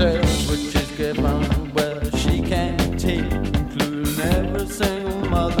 says which is given well. she can't take, including every single mother.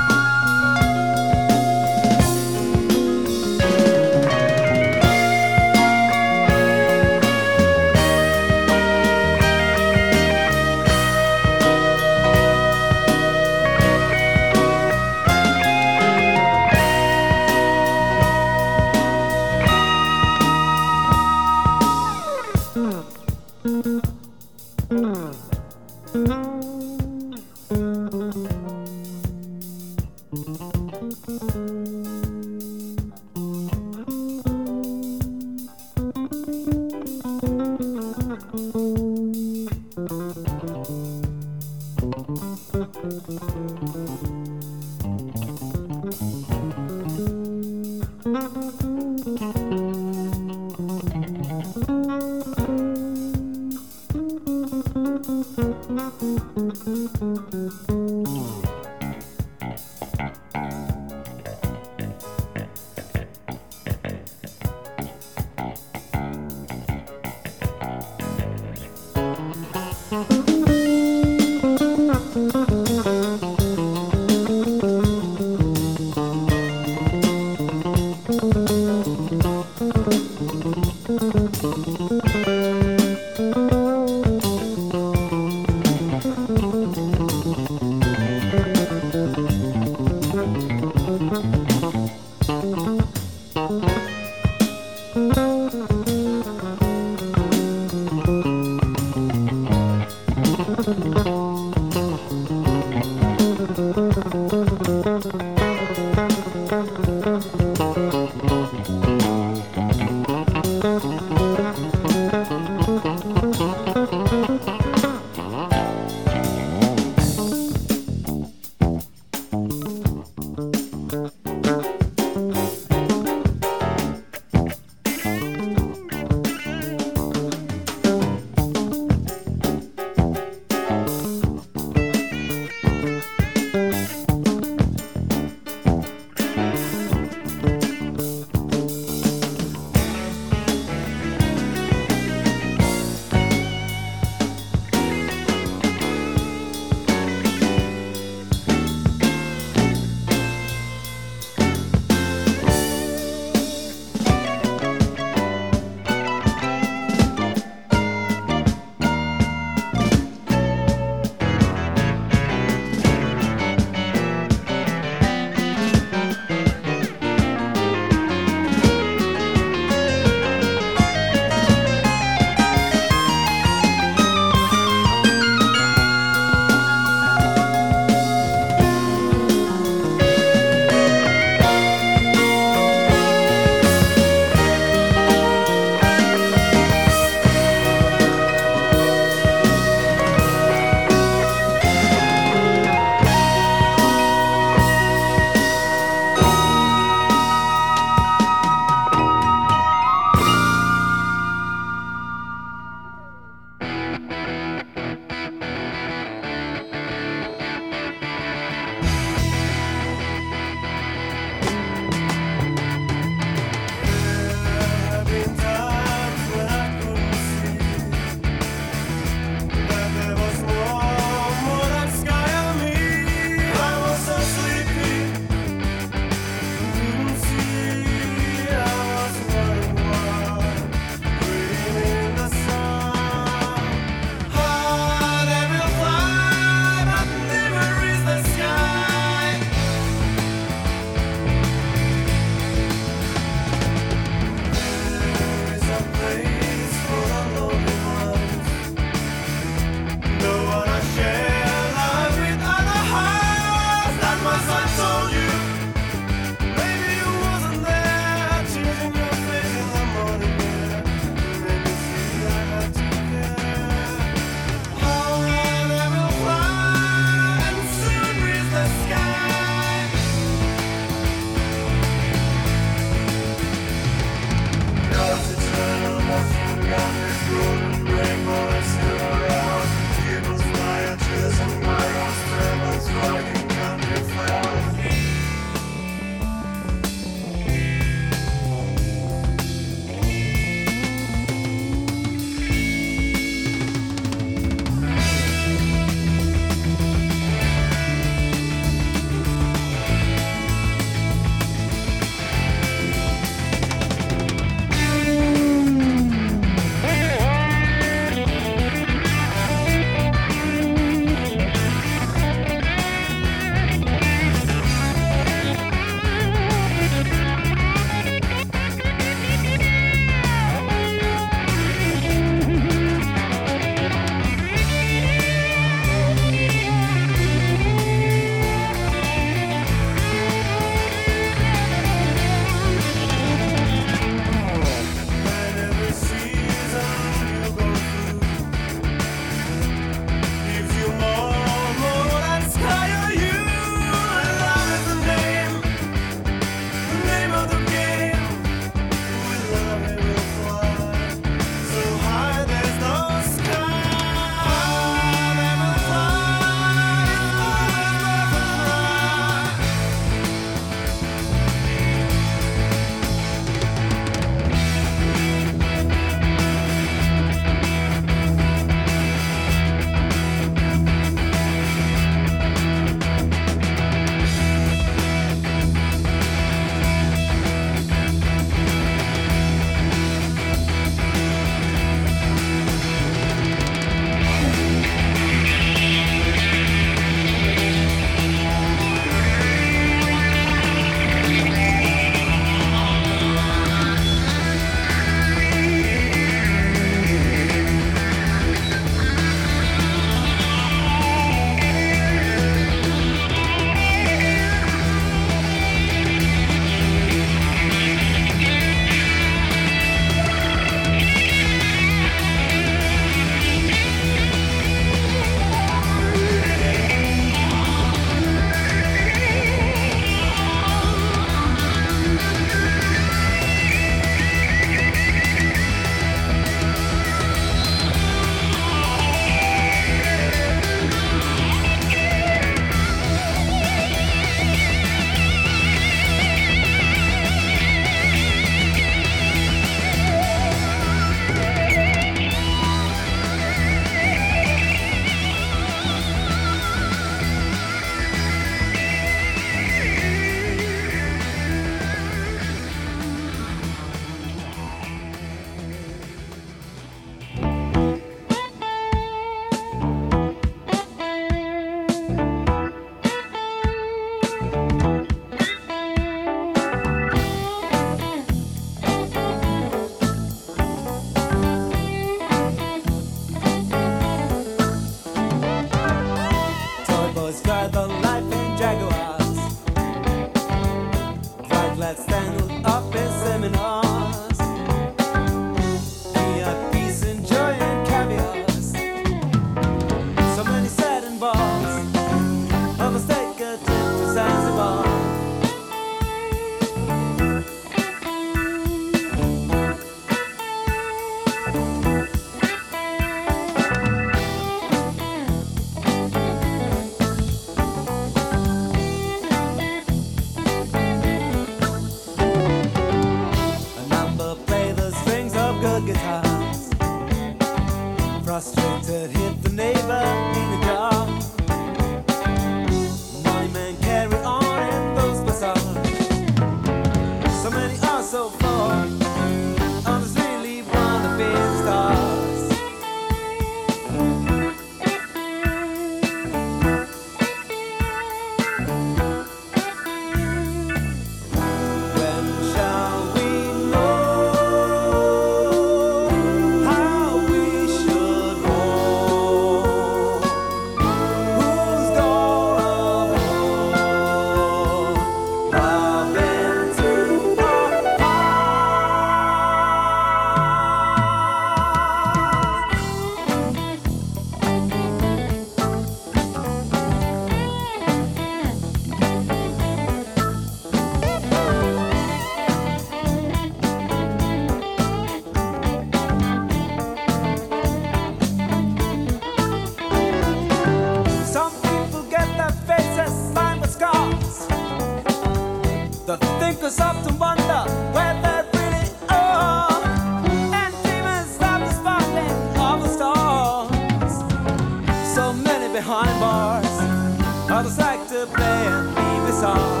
I just like to play and leave this all.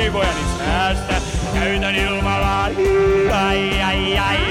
En vaivojani säästä, käytän ilmalla ai ai ai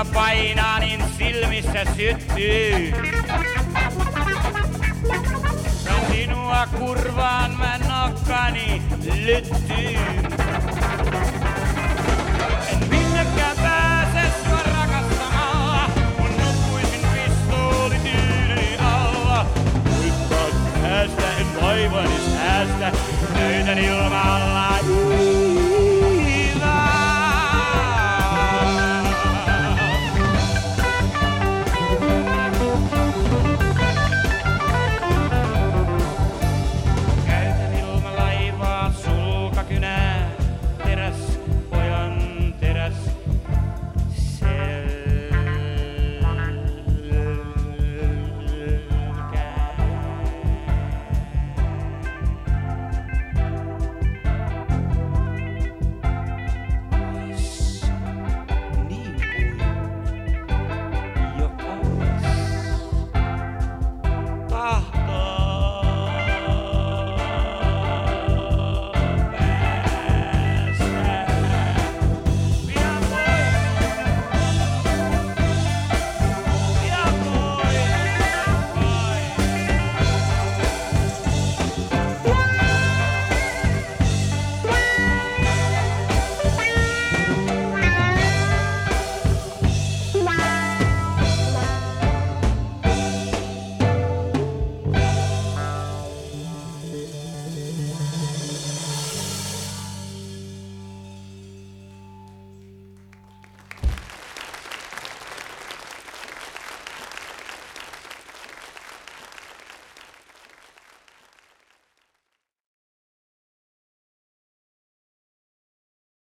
napista painaa, niin silmissä syttyy. Ja sinua kurvaan mä nokkani lyttyyn. En minnekään pääse sua kun alla. En vaivani säästä, näytän ilmalla.